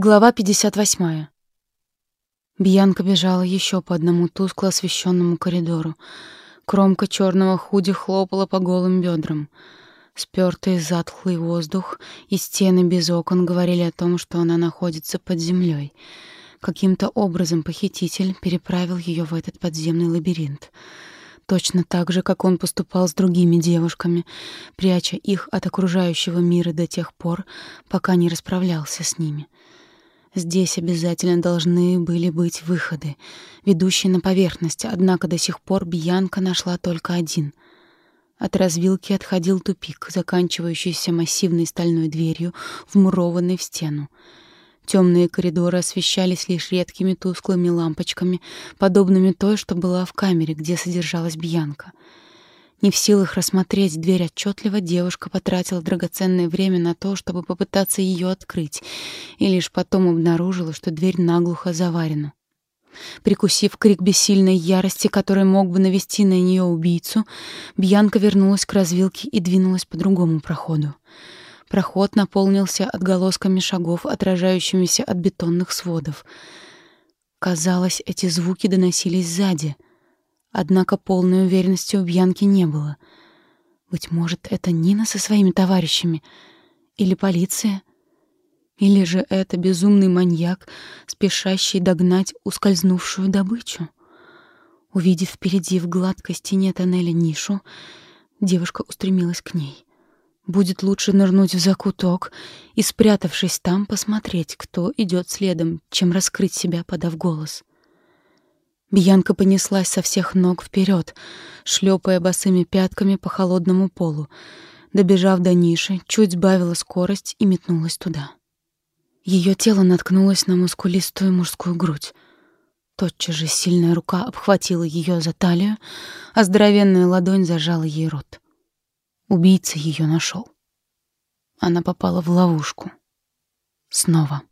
Глава 58. Бьянка бежала еще по одному тускло освещенному коридору. Кромка черного худи хлопала по голым бедрам. Спёртый затхлый воздух и стены без окон говорили о том, что она находится под землей. Каким-то образом похититель переправил ее в этот подземный лабиринт. Точно так же, как он поступал с другими девушками, пряча их от окружающего мира до тех пор, пока не расправлялся с ними. Здесь обязательно должны были быть выходы, ведущие на поверхность, однако до сих пор Бьянка нашла только один. От развилки отходил тупик, заканчивающийся массивной стальной дверью, вмурованной в стену. Темные коридоры освещались лишь редкими тусклыми лампочками, подобными той, что была в камере, где содержалась Бьянка — не в силах рассмотреть дверь отчетливо, девушка потратила драгоценное время на то, чтобы попытаться ее открыть, и лишь потом обнаружила, что дверь наглухо заварена. Прикусив крик бессильной ярости, который мог бы навести на нее убийцу, Бьянка вернулась к развилке и двинулась по другому проходу. Проход наполнился отголосками шагов, отражающимися от бетонных сводов. Казалось, эти звуки доносились сзади — Однако полной уверенности у Бьянки не было. Быть может, это Нина со своими товарищами? Или полиция? Или же это безумный маньяк, спешащий догнать ускользнувшую добычу? Увидев впереди в гладкой стене тоннеля нишу, девушка устремилась к ней. Будет лучше нырнуть в закуток и, спрятавшись там, посмотреть, кто идет следом, чем раскрыть себя, подав голос. Бьянка понеслась со всех ног вперед, шлепая босыми пятками по холодному полу. Добежав до ниши, чуть сбавила скорость и метнулась туда. Ее тело наткнулось на мускулистую мужскую грудь. Тотчас же сильная рука обхватила ее за талию, а здоровенная ладонь зажала ей рот. Убийца ее нашел. Она попала в ловушку. Снова.